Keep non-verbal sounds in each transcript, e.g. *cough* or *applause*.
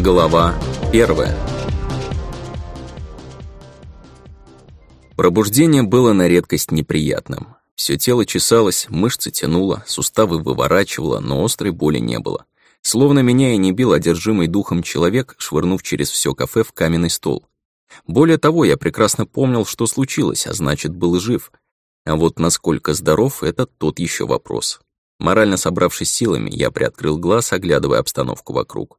Глава первая Пробуждение было на редкость неприятным. Все тело чесалось, мышцы тянуло, суставы выворачивало, но острой боли не было. Словно меня и не бил одержимый духом человек, швырнув через все кафе в каменный стол. Более того, я прекрасно помнил, что случилось, а значит, был жив. А вот насколько здоров — это тот еще вопрос. Морально собравшись силами, я приоткрыл глаз, оглядывая обстановку вокруг.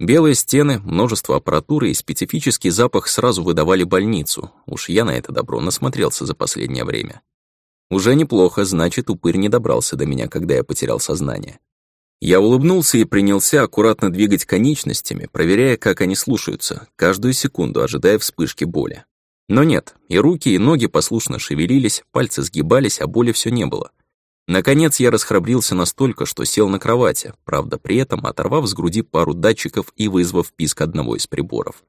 Белые стены, множество аппаратуры и специфический запах сразу выдавали больницу. Уж я на это добро насмотрелся за последнее время. Уже неплохо, значит, упырь не добрался до меня, когда я потерял сознание. Я улыбнулся и принялся аккуратно двигать конечностями, проверяя, как они слушаются, каждую секунду ожидая вспышки боли. Но нет, и руки, и ноги послушно шевелились, пальцы сгибались, а боли все не было. Наконец я расхрабрился настолько, что сел на кровати, правда, при этом оторвав с груди пару датчиков и вызвав писк одного из приборов.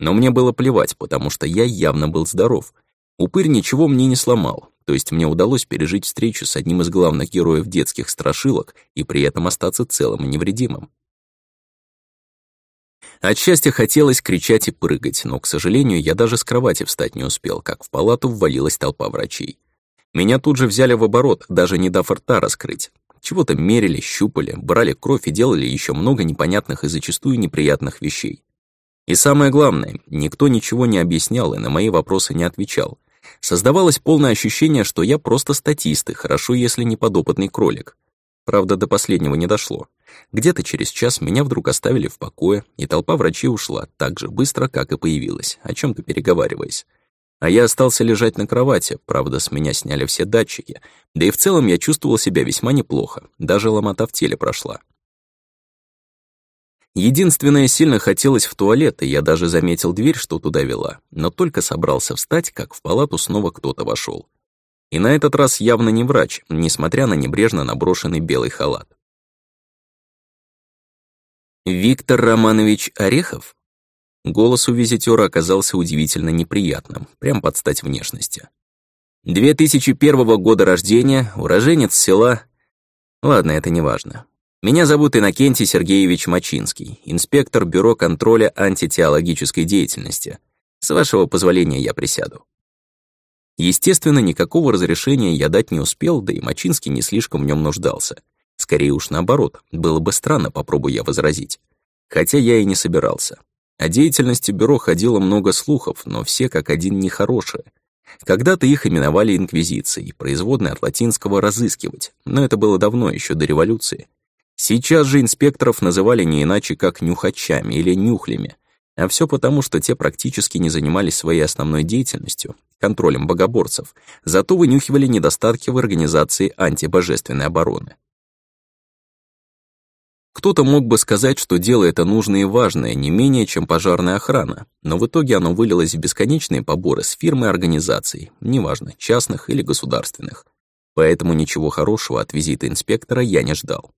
Но мне было плевать, потому что я явно был здоров. Упырь ничего мне не сломал, то есть мне удалось пережить встречу с одним из главных героев детских страшилок и при этом остаться целым и невредимым. От счастья хотелось кричать и прыгать, но, к сожалению, я даже с кровати встать не успел, как в палату ввалилась толпа врачей. Меня тут же взяли в оборот, даже не дав рта раскрыть. Чего-то мерили, щупали, брали кровь и делали еще много непонятных и зачастую неприятных вещей. И самое главное, никто ничего не объяснял и на мои вопросы не отвечал. Создавалось полное ощущение, что я просто статист и хорошо, если не подопытный кролик. Правда, до последнего не дошло. Где-то через час меня вдруг оставили в покое, и толпа врачей ушла так же быстро, как и появилась, о чем то переговариваясь. А я остался лежать на кровати, правда, с меня сняли все датчики, да и в целом я чувствовал себя весьма неплохо, даже ломота в теле прошла. Единственное, сильно хотелось в туалет, и я даже заметил дверь, что туда вела, но только собрался встать, как в палату снова кто-то вошел. И на этот раз явно не врач, несмотря на небрежно наброшенный белый халат. «Виктор Романович Орехов?» Голос у визитера оказался удивительно неприятным, прям под стать внешности. 2001 года рождения, уроженец села... Ладно, это не важно. Меня зовут Иннокентий Сергеевич Мачинский, инспектор Бюро контроля антитеологической деятельности. С вашего позволения я присяду. Естественно, никакого разрешения я дать не успел, да и Мачинский не слишком в нем нуждался. Скорее уж наоборот, было бы странно, попробуй я возразить. Хотя я и не собирался. О деятельности бюро ходило много слухов, но все как один нехорошие. Когда-то их именовали инквизицией, производной от латинского «разыскивать», но это было давно, еще до революции. Сейчас же инспекторов называли не иначе, как нюхачами или нюхлями, а все потому, что те практически не занимались своей основной деятельностью, контролем богоборцев, зато вынюхивали недостатки в организации антибожественной обороны. Кто-то мог бы сказать, что дело это нужное и важное, не менее, чем пожарная охрана, но в итоге оно вылилось в бесконечные поборы с фирм и организаций, неважно, частных или государственных. Поэтому ничего хорошего от визита инспектора я не ждал.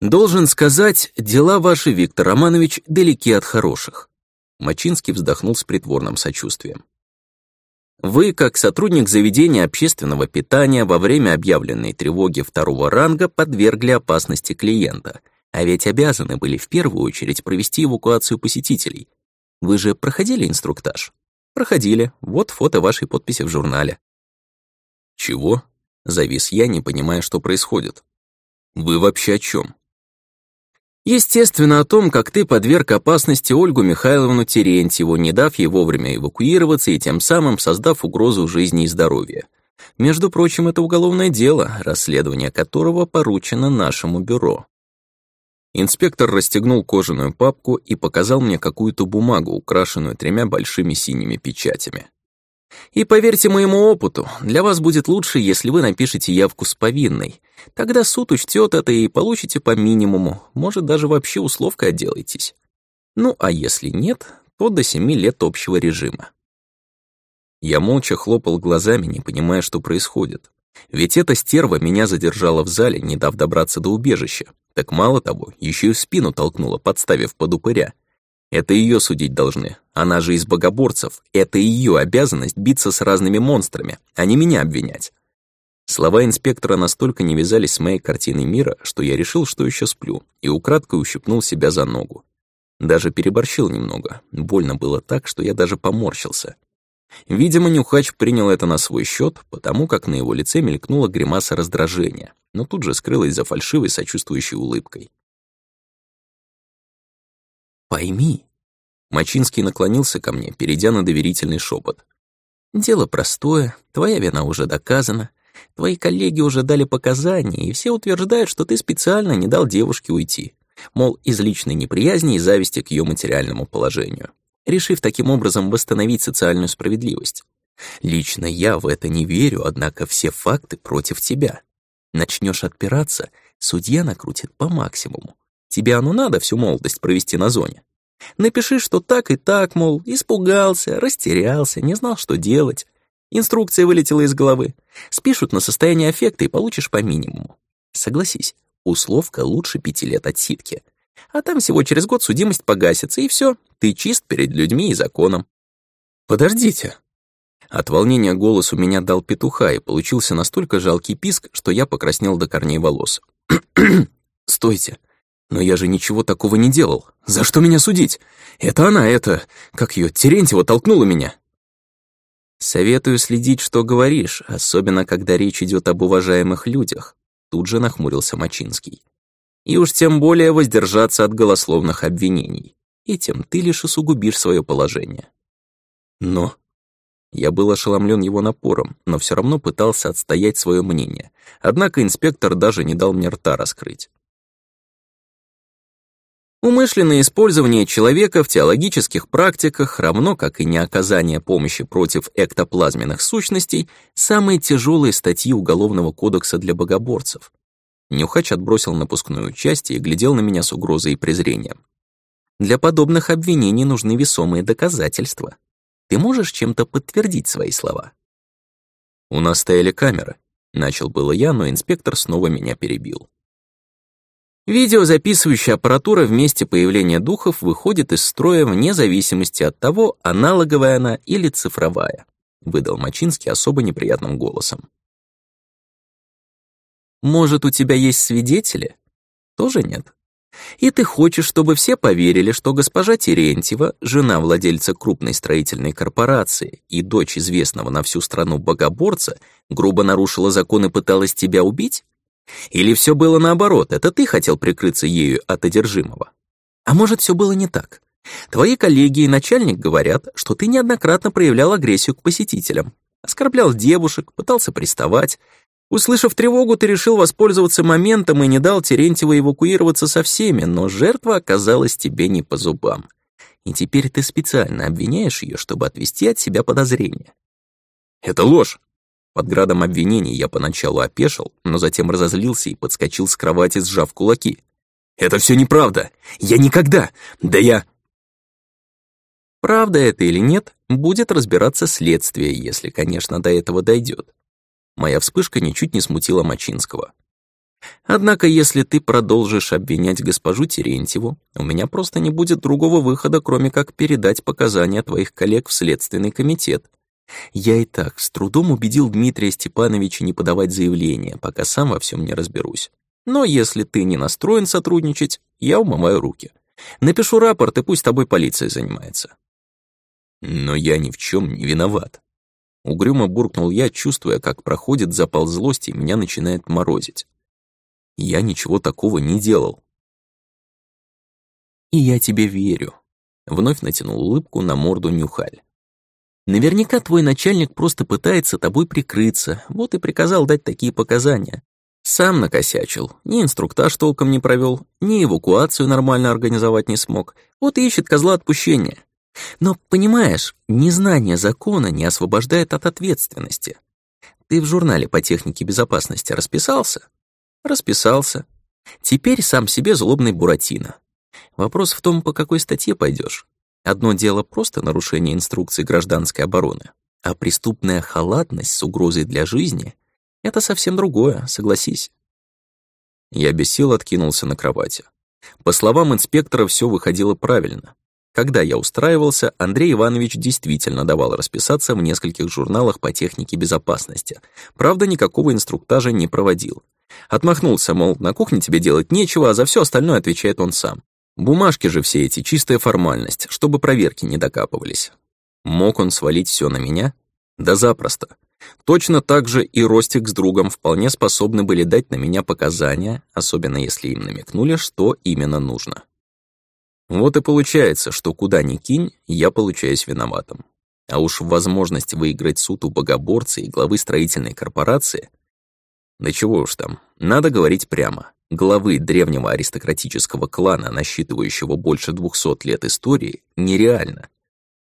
«Должен сказать, дела ваши, Виктор Романович, далеки от хороших». Мачинский вздохнул с притворным сочувствием. Вы, как сотрудник заведения общественного питания, во время объявленной тревоги второго ранга подвергли опасности клиента, а ведь обязаны были в первую очередь провести эвакуацию посетителей. Вы же проходили инструктаж? Проходили. Вот фото вашей подписи в журнале. Чего? Завис я, не понимая, что происходит. Вы вообще о чем? Естественно, о том, как ты подверг опасности Ольгу Михайловну Терентьеву, не дав ей вовремя эвакуироваться и тем самым создав угрозу жизни и здоровья. Между прочим, это уголовное дело, расследование которого поручено нашему бюро. Инспектор расстегнул кожаную папку и показал мне какую-то бумагу, украшенную тремя большими синими печатями. И поверьте моему опыту, для вас будет лучше, если вы напишете явку с повинной. Тогда суд учтет это и получите по минимуму, может, даже вообще условкой отделаетесь. Ну, а если нет, то до семи лет общего режима. Я молча хлопал глазами, не понимая, что происходит. Ведь эта стерва меня задержала в зале, не дав добраться до убежища. Так мало того, еще и в спину толкнула, подставив под упыря. Это ее судить должны. Она же из богоборцев. Это ее обязанность биться с разными монстрами, а не меня обвинять. Слова инспектора настолько не вязались с моей картиной мира, что я решил, что еще сплю, и украдкой ущипнул себя за ногу. Даже переборщил немного. Больно было так, что я даже поморщился. Видимо, Нюхач принял это на свой счет, потому как на его лице мелькнула гримаса раздражения, но тут же скрылась за фальшивой сочувствующей улыбкой. «Пойми», — Мачинский наклонился ко мне, перейдя на доверительный шепот. «Дело простое, твоя вина уже доказана, твои коллеги уже дали показания, и все утверждают, что ты специально не дал девушке уйти, мол, из личной неприязни и зависти к ее материальному положению» решив таким образом восстановить социальную справедливость. Лично я в это не верю, однако все факты против тебя. Начнешь отпираться, судья накрутит по максимуму. Тебе оно надо всю молодость провести на зоне. Напиши, что так и так, мол, испугался, растерялся, не знал, что делать. Инструкция вылетела из головы. Спишут на состояние аффекта и получишь по минимуму. Согласись, условка лучше пяти лет отсидки. А там всего через год судимость погасится, и все, ты чист перед людьми и законом. Подождите. От волнения голос у меня дал петуха, и получился настолько жалкий писк, что я покраснел до корней волос. *clears throat* Стойте. Но я же ничего такого не делал. За что меня судить? Это она, это... Как ее, Терентьева толкнула меня. Советую следить, что говоришь, особенно когда речь идет об уважаемых людях. Тут же нахмурился Мачинский. И уж тем более воздержаться от голословных обвинений этим ты лишь усугубишь свое положение. Но... Я был ошеломлен его напором, но все равно пытался отстоять свое мнение. Однако инспектор даже не дал мне рта раскрыть. Умышленное использование человека в теологических практиках, равно как и неоказание помощи против эктоплазменных сущностей, самые тяжелые статьи Уголовного кодекса для богоборцев. Нюхач отбросил напускную часть и глядел на меня с угрозой и презрением. Для подобных обвинений нужны весомые доказательства. Ты можешь чем-то подтвердить свои слова? У нас стояли камеры. Начал было я, но инспектор снова меня перебил. Видеозаписывающая аппаратура в месте появления духов выходит из строя вне зависимости от того, аналоговая она или цифровая, выдал Мачинский особо неприятным голосом. Может, у тебя есть свидетели? Тоже нет. И ты хочешь, чтобы все поверили, что госпожа Терентьева, жена владельца крупной строительной корпорации и дочь известного на всю страну богоборца, грубо нарушила закон и пыталась тебя убить? Или все было наоборот, это ты хотел прикрыться ею от одержимого? А может, все было не так? Твои коллеги и начальник говорят, что ты неоднократно проявлял агрессию к посетителям, оскорблял девушек, пытался приставать, Услышав тревогу, ты решил воспользоваться моментом и не дал Терентьеву эвакуироваться со всеми, но жертва оказалась тебе не по зубам. И теперь ты специально обвиняешь ее, чтобы отвести от себя подозрения. Это ложь. Под градом обвинений я поначалу опешил, но затем разозлился и подскочил с кровати, сжав кулаки. «Это все неправда! Я никогда! Да я...» Правда это или нет, будет разбираться следствие, если, конечно, до этого дойдет. Моя вспышка ничуть не смутила Мачинского. Однако, если ты продолжишь обвинять госпожу Терентьеву, у меня просто не будет другого выхода, кроме как передать показания твоих коллег в Следственный комитет. Я и так с трудом убедил Дмитрия Степановича не подавать заявление, пока сам во всем не разберусь. Но если ты не настроен сотрудничать, я умываю руки. Напишу рапорт, и пусть тобой полиция занимается. Но я ни в чем не виноват. Угрюмо буркнул я, чувствуя, как проходит запал злости и меня начинает морозить. Я ничего такого не делал. И я тебе верю. Вновь натянул улыбку на морду Нюхаль. Наверняка твой начальник просто пытается тобой прикрыться, вот и приказал дать такие показания. Сам накосячил, ни инструктаж толком не провел, ни эвакуацию нормально организовать не смог, вот и ищет козла отпущения. Но, понимаешь, незнание закона не освобождает от ответственности. Ты в журнале по технике безопасности расписался? Расписался. Теперь сам себе злобный Буратино. Вопрос в том, по какой статье пойдешь. Одно дело просто нарушение инструкций гражданской обороны, а преступная халатность с угрозой для жизни — это совсем другое, согласись. Я без сил откинулся на кровати. По словам инспектора, все выходило правильно. Когда я устраивался, Андрей Иванович действительно давал расписаться в нескольких журналах по технике безопасности. Правда, никакого инструктажа не проводил. Отмахнулся, мол, на кухне тебе делать нечего, а за все остальное отвечает он сам. Бумажки же все эти — чистая формальность, чтобы проверки не докапывались. Мог он свалить все на меня? Да запросто. Точно так же и Ростик с другом вполне способны были дать на меня показания, особенно если им намекнули, что именно нужно. Вот и получается, что куда ни кинь, я получаюсь виноватым. А уж возможность выиграть суд у богоборца и главы строительной корпорации... Да чего уж там, надо говорить прямо. Главы древнего аристократического клана, насчитывающего больше двухсот лет истории, нереально.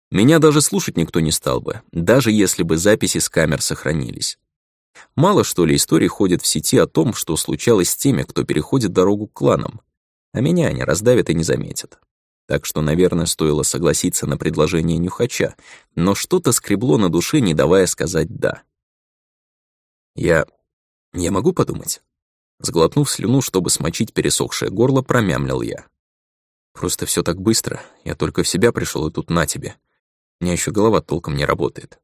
Меня даже слушать никто не стал бы, даже если бы записи с камер сохранились. Мало что ли историй ходит в сети о том, что случалось с теми, кто переходит дорогу к кланам, а меня они раздавят и не заметят. Так что, наверное, стоило согласиться на предложение нюхача, но что-то скребло на душе, не давая сказать «да». Я... я могу подумать? Сглотнув слюну, чтобы смочить пересохшее горло, промямлил я. Просто все так быстро, я только в себя пришел и тут на тебе. У меня еще голова толком не работает.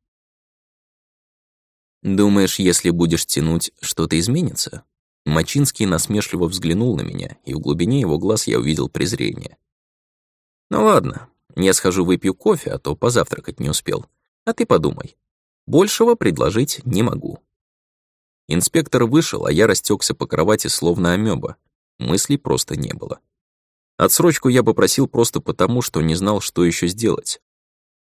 Думаешь, если будешь тянуть, что-то изменится? Мачинский насмешливо взглянул на меня, и в глубине его глаз я увидел презрение. Ну ладно, я схожу выпью кофе, а то позавтракать не успел. А ты подумай. Большего предложить не могу. Инспектор вышел, а я растекся по кровати словно амеба. Мыслей просто не было. Отсрочку я попросил просто потому, что не знал, что еще сделать.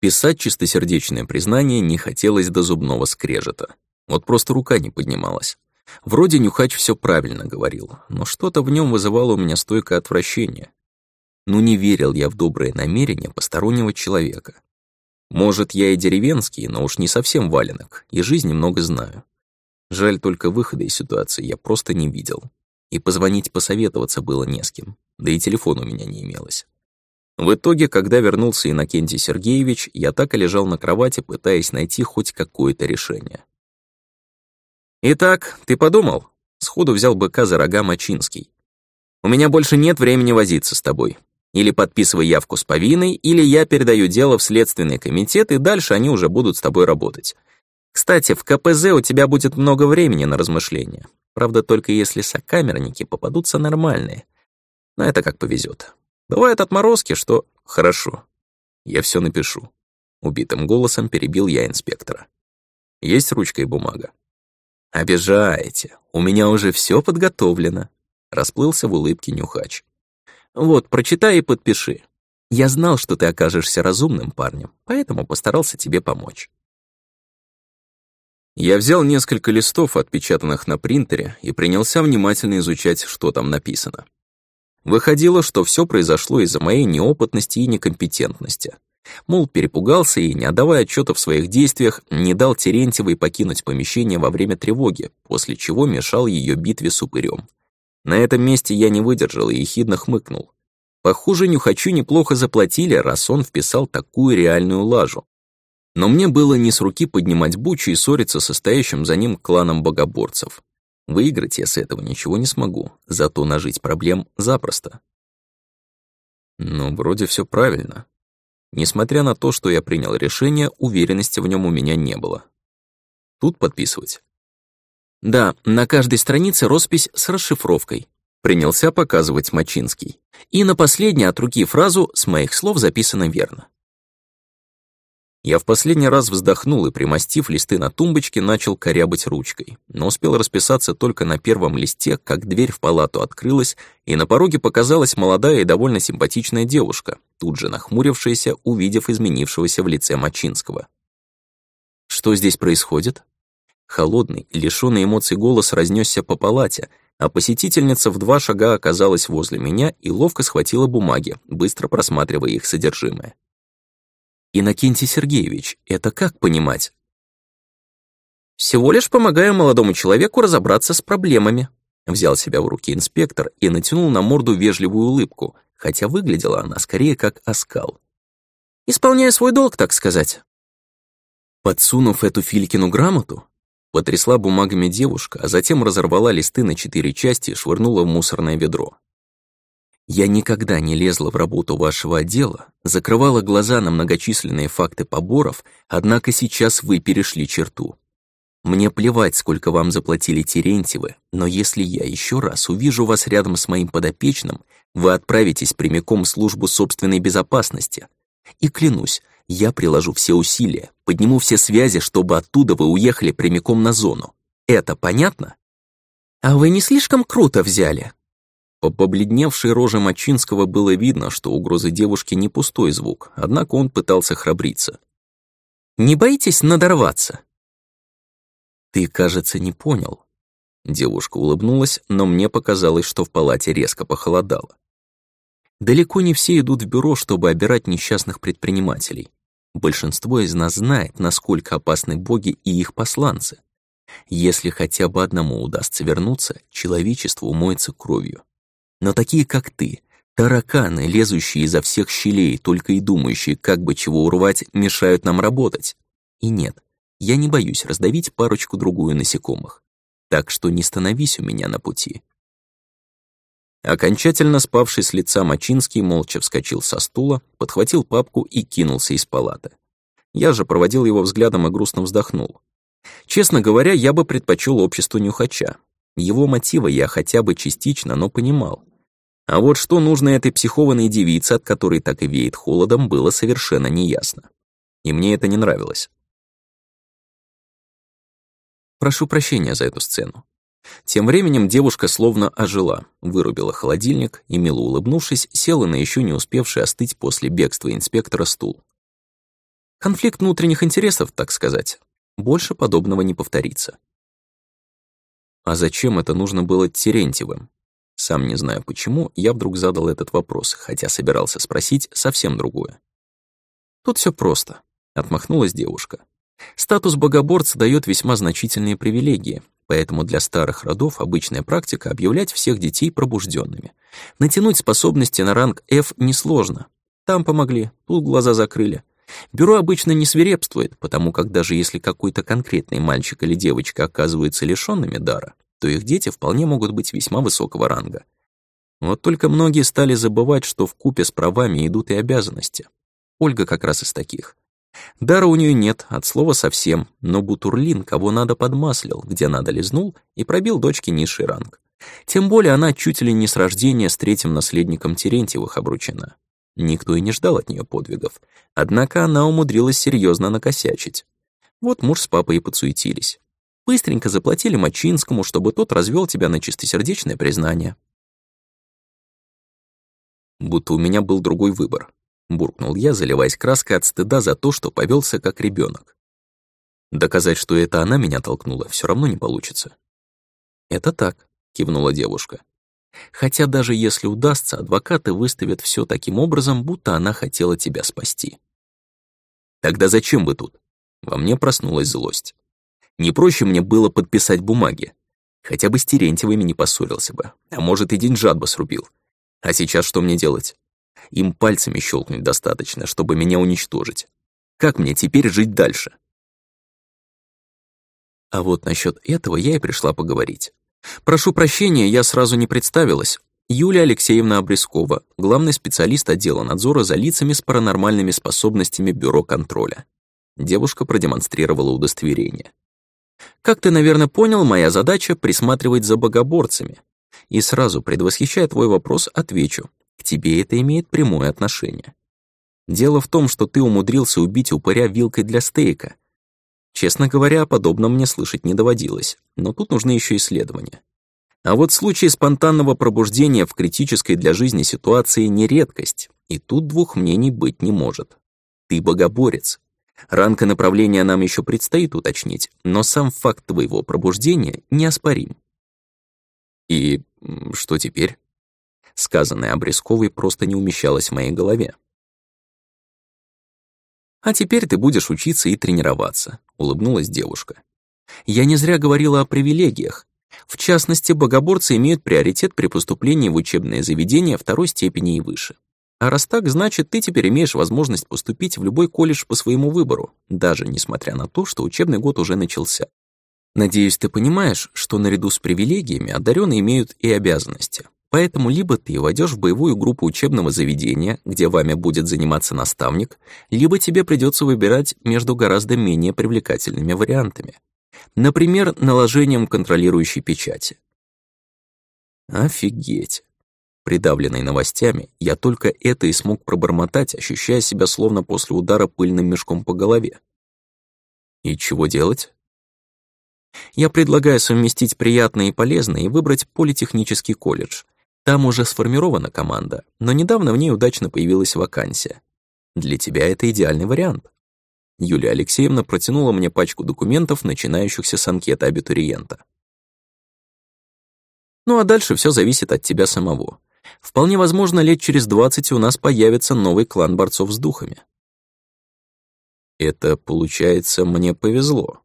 Писать чистосердечное признание не хотелось до зубного скрежета. Вот просто рука не поднималась. Вроде Нюхач все правильно говорил, но что-то в нем вызывало у меня стойкое отвращение. Ну не верил я в добрые намерения постороннего человека. Может, я и деревенский, но уж не совсем валенок, и жизни много знаю. Жаль, только выхода из ситуации я просто не видел. И позвонить посоветоваться было не с кем, да и телефон у меня не имелось. В итоге, когда вернулся Иннокентий Сергеевич, я так и лежал на кровати, пытаясь найти хоть какое-то решение. «Итак, ты подумал?» Сходу взял быка за рога Мачинский. «У меня больше нет времени возиться с тобой. Или подписывай явку с повинной, или я передаю дело в Следственный комитет, и дальше они уже будут с тобой работать. Кстати, в КПЗ у тебя будет много времени на размышления. Правда, только если сокамерники попадутся нормальные. Но это как повезет. Бывают отморозки, что... Хорошо. Я все напишу. Убитым голосом перебил я инспектора. Есть ручка и бумага? Обижаете. У меня уже все подготовлено. Расплылся в улыбке нюхач. Вот, прочитай и подпиши. Я знал, что ты окажешься разумным парнем, поэтому постарался тебе помочь». Я взял несколько листов, отпечатанных на принтере, и принялся внимательно изучать, что там написано. Выходило, что все произошло из-за моей неопытности и некомпетентности. Мол, перепугался и, не отдавая отчета в своих действиях, не дал Терентьевой покинуть помещение во время тревоги, после чего мешал ее битве с упырем. На этом месте я не выдержал и ехидно хмыкнул. Похоже, нюхачу неплохо заплатили, раз он вписал такую реальную лажу. Но мне было не с руки поднимать бучу и ссориться со стоящим за ним кланом богоборцев. Выиграть я с этого ничего не смогу, зато нажить проблем запросто. Ну, вроде все правильно. Несмотря на то, что я принял решение, уверенности в нем у меня не было. Тут подписывать. Да, на каждой странице роспись с расшифровкой. Принялся показывать Мачинский. И на последней от руки фразу «с моих слов записано верно». Я в последний раз вздохнул и, примостив листы на тумбочке, начал корябать ручкой, но успел расписаться только на первом листе, как дверь в палату открылась, и на пороге показалась молодая и довольно симпатичная девушка, тут же нахмурившаяся, увидев изменившегося в лице Мачинского. «Что здесь происходит?» Холодный, лишённый эмоций голос разнесся по палате, а посетительница в два шага оказалась возле меня и ловко схватила бумаги, быстро просматривая их содержимое. «Иннокентий Сергеевич, это как понимать?» «Всего лишь помогаю молодому человеку разобраться с проблемами», взял себя в руки инспектор и натянул на морду вежливую улыбку, хотя выглядела она скорее как оскал. «Исполняю свой долг, так сказать». Подсунув эту Филькину грамоту, Потрясла бумагами девушка, а затем разорвала листы на четыре части и швырнула в мусорное ведро. Я никогда не лезла в работу вашего отдела, закрывала глаза на многочисленные факты поборов, однако сейчас вы перешли черту. Мне плевать, сколько вам заплатили Терентьевы, но если я еще раз увижу вас рядом с моим подопечным, вы отправитесь прямиком в службу собственной безопасности. И клянусь, я приложу все усилия, подниму все связи, чтобы оттуда вы уехали прямиком на зону. Это понятно? А вы не слишком круто взяли? По побледневшей роже Мачинского было видно, что угрозы девушки не пустой звук, однако он пытался храбриться. «Не боитесь надорваться?» «Ты, кажется, не понял». Девушка улыбнулась, но мне показалось, что в палате резко похолодало. Далеко не все идут в бюро, чтобы обирать несчастных предпринимателей. Большинство из нас знает, насколько опасны боги и их посланцы. Если хотя бы одному удастся вернуться, человечество умоется кровью. Но такие, как ты, тараканы, лезущие изо всех щелей, только и думающие, как бы чего урвать, мешают нам работать. И нет, я не боюсь раздавить парочку-другую насекомых. Так что не становись у меня на пути. Окончательно спавший с лица Мачинский молча вскочил со стула, подхватил папку и кинулся из палаты. Я же проводил его взглядом и грустно вздохнул. Честно говоря, я бы предпочел обществу нюхача. Его мотивы я хотя бы частично, но понимал. А вот что нужно этой психованной девице, от которой так и веет холодом, было совершенно неясно. И мне это не нравилось. Прошу прощения за эту сцену. Тем временем девушка словно ожила, вырубила холодильник и, мило улыбнувшись, села на еще не успевший остыть после бегства инспектора стул. Конфликт внутренних интересов, так сказать. Больше подобного не повторится. А зачем это нужно было Терентьевым? Сам не знаю почему, я вдруг задал этот вопрос, хотя собирался спросить совсем другое. Тут все просто, отмахнулась девушка. Статус богоборца дает весьма значительные привилегии, поэтому для старых родов обычная практика объявлять всех детей пробужденными. Натянуть способности на ранг F несложно. Там помогли, тут глаза закрыли. Бюро обычно не свирепствует, потому как даже если какой-то конкретный мальчик или девочка оказываются лишёнными дара, то их дети вполне могут быть весьма высокого ранга. Вот только многие стали забывать, что в купе с правами идут и обязанности. Ольга как раз из таких. Дара у нее нет, от слова совсем, но Бутурлин кого надо подмаслил, где надо лизнул и пробил дочке низший ранг. Тем более она чуть ли не с рождения с третьим наследником Терентьевых обручена. Никто и не ждал от нее подвигов, однако она умудрилась серьезно накосячить. Вот муж с папой и подсуетились. Быстренько заплатили Мачинскому, чтобы тот развел тебя на чистосердечное признание. Будто у меня был другой выбор буркнул я, заливаясь краской от стыда за то, что повелся как ребенок. Доказать, что это она меня толкнула, все равно не получится. Это так, кивнула девушка. Хотя даже если удастся, адвокаты выставят все таким образом, будто она хотела тебя спасти. Тогда зачем вы тут? Во мне проснулась злость. Не проще мне было подписать бумаги. Хотя бы с Терентьевыми не поссорился бы, а может и деньжат бы срубил. А сейчас что мне делать? Им пальцами щелкнуть достаточно, чтобы меня уничтожить. Как мне теперь жить дальше? А вот насчет этого я и пришла поговорить. Прошу прощения, я сразу не представилась. Юлия Алексеевна Обрезкова, главный специалист отдела надзора за лицами с паранормальными способностями Бюро контроля. Девушка продемонстрировала удостоверение. Как ты, наверное, понял, моя задача — присматривать за богоборцами. И сразу, предвосхищая твой вопрос, отвечу. К тебе это имеет прямое отношение. Дело в том, что ты умудрился убить упыря вилкой для стейка. Честно говоря, о подобном мне слышать не доводилось, но тут нужны еще исследования. А вот случаи спонтанного пробуждения в критической для жизни ситуации не редкость, и тут двух мнений быть не может. Ты богоборец. Ранг и направление нам еще предстоит уточнить, но сам факт твоего пробуждения неоспорим. И что теперь? Сказанное Обрезковой просто не умещалось в моей голове. «А теперь ты будешь учиться и тренироваться», — улыбнулась девушка. «Я не зря говорила о привилегиях. В частности, богоборцы имеют приоритет при поступлении в учебное заведение второй степени и выше. А раз так, значит, ты теперь имеешь возможность поступить в любой колледж по своему выбору, даже несмотря на то, что учебный год уже начался. Надеюсь, ты понимаешь, что наряду с привилегиями одаренные имеют и обязанности Поэтому либо ты войдешь в боевую группу учебного заведения, где вами будет заниматься наставник, либо тебе придется выбирать между гораздо менее привлекательными вариантами. Например, наложением контролирующей печати. Офигеть. Придавленный новостями, я только это и смог пробормотать, ощущая себя словно после удара пыльным мешком по голове. И чего делать? Я предлагаю совместить приятное и полезное и выбрать политехнический колледж. Там уже сформирована команда, но недавно в ней удачно появилась вакансия. Для тебя это идеальный вариант. Юлия Алексеевна протянула мне пачку документов, начинающихся с анкеты абитуриента. Ну а дальше все зависит от тебя самого. Вполне возможно, лет через двадцать у нас появится новый клан борцов с духами. Это, получается, мне повезло.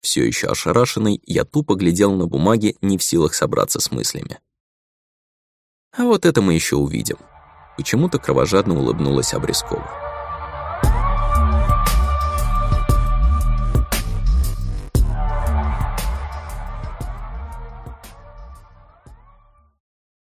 Все еще ошарашенный, я тупо глядел на бумаги, не в силах собраться с мыслями. А вот это мы еще увидим. Почему-то кровожадно улыбнулась Обрезкова.